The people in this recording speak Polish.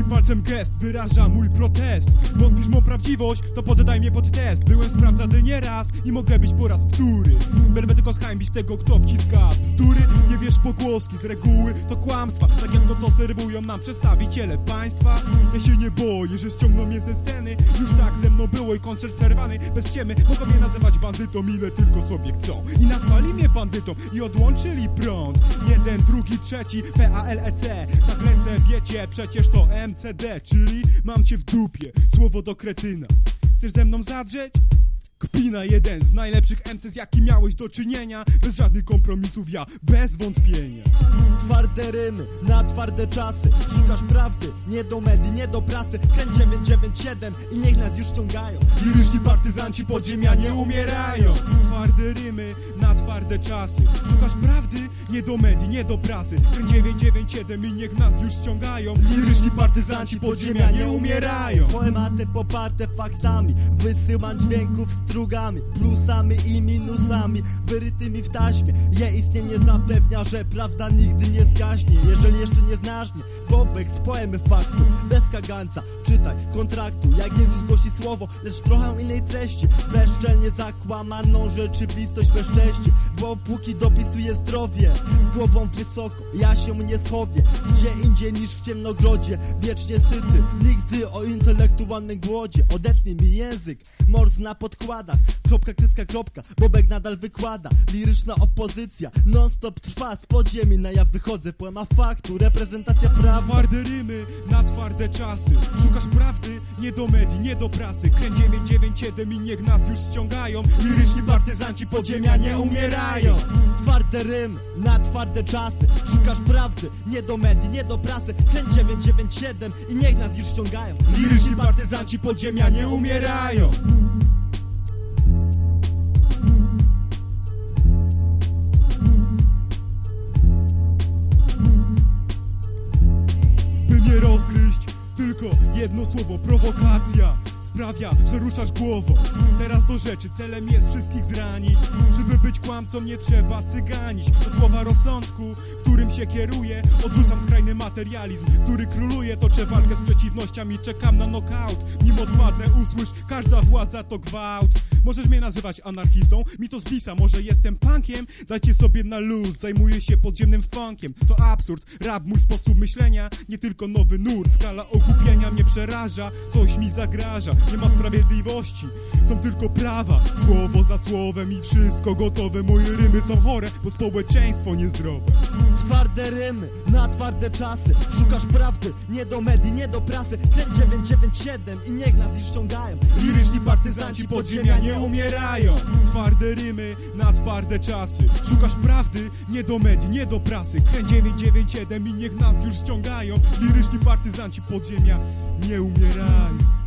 Palcem gest wyraża mój protest. Wątpisz mą prawdziwość, to poddaj mnie pod test. Byłem sprawdzany nieraz i mogę być po raz wtóry. Będę tylko zhańbić tego, kto wciska bzdury. Nie wiesz pogłoski, z reguły to kłamstwa. Tak jak to, co serwują nam przedstawiciele państwa. Ja się nie boję, że ściągną mnie ze sceny. Już tak ze mną było i koncert przerwany bez ciemy. Mogą mnie nazywać bandytą, ile tylko sobie chcą. I nazwali mnie bandytą i odłączyli prąd. Jeden, drugi, trzeci, P-A-L-E-C Tak lecę, wiecie, przecież to MCD Czyli mam cię w dupie, słowo do kretyna Chcesz ze mną zadrzeć? Kpina jeden z najlepszych MC z jakim miałeś do czynienia. Bez żadnych kompromisów ja, bez wątpienia. Twarde rymy, na twarde czasy. Szukasz prawdy, nie do medii, nie do prasy. Kręć 997 i niech nas już ściągają. Liryczni partyzanci podziemia nie umierają. Twarde rymy na twarde czasy. Szukasz prawdy? Nie do medii, nie do prasy. Ten 997 i niech nas już ściągają. Liryczni partyzanci podziemia nie umierają. Poematy poparte faktami Wysyłam dźwięków strugami Plusami i minusami Wyrytymi w taśmie. Je istnienie zapewnia, że prawda nigdy nie zgaśnie. Jeżeli jeszcze nie znasz mnie Bobek z poemy faktu. Bez kaganca, czytaj kontraktu. Jak Jezus głosi słowo, lecz trochę innej treści. Bezczelnie zakłamaną rzeczywistość bezcześci Bo póki dopisuje zdrowie Z głową wysoko, ja się nie schowię. Gdzie indziej niż w ciemnogrodzie Wiecznie syty, nigdy o intelektualnym głodzie. Odetnij mi język, mors na podkładach Kropka, kreska, kropka, Bobek nadal wykłada. Liryczna opozycja, non stop trwa Z podziemi na jaw wychodzę, poema faktu. Reprezentacja prawa Twarde rymy na twarde czasy. Szukasz prawdy? Nie do medii, nie do prasy. Kręć 997 i niech nas już ściągają. Liryczni partyzanci podziemia nie umierają. Twarde rym, na twarde czasy. Szukasz prawdy, nie do medii, nie do prasy. Kręć 997 i niech nas już ściągają. Liryczni partyzanci podziemia nie umierają tylko jedno słowo prowokacja. Sprawia, że ruszasz głową. Teraz do rzeczy, celem jest wszystkich zranić. Żeby być kłamcą nie trzeba cyganić. To słowa rozsądku, którym się kieruję. Odrzucam skrajny materializm, który króluje. Toczę walkę z przeciwnościami, czekam na knockout. Nim odpadnę, usłysz, każda władza to gwałt Możesz mnie nazywać anarchistą, mi to zwisa Może jestem punkiem, dajcie sobie na luz Zajmuję się podziemnym funkiem. To absurd, rap mój sposób myślenia Nie tylko nowy nurt, skala ogłupienia mnie przeraża Coś mi zagraża, nie ma sprawiedliwości Są tylko prawa, słowo za słowem I wszystko gotowe, moje rymy są chore Bo społeczeństwo niezdrowe. Twarde rymy, na twarde czasy. Szukasz prawdy, nie do medii, nie do prasy. Kręć 997 i niech nas ściągają. Liryczni partyzanci podziemia nie umierają. Twarde rymy na twarde czasy. Szukasz prawdy? Nie do medii, nie do prasy. Kręć 997 i niech nas już ściągają. Liryczni partyzanci podziemia nie umierają